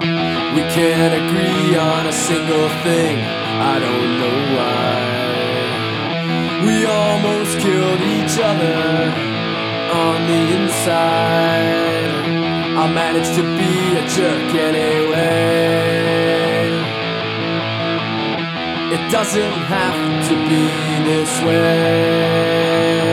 We can't agree on a single thing. I don't know why. We almost killed each other on the inside. I managed to be a jerk anyway. It doesn't have to be this way.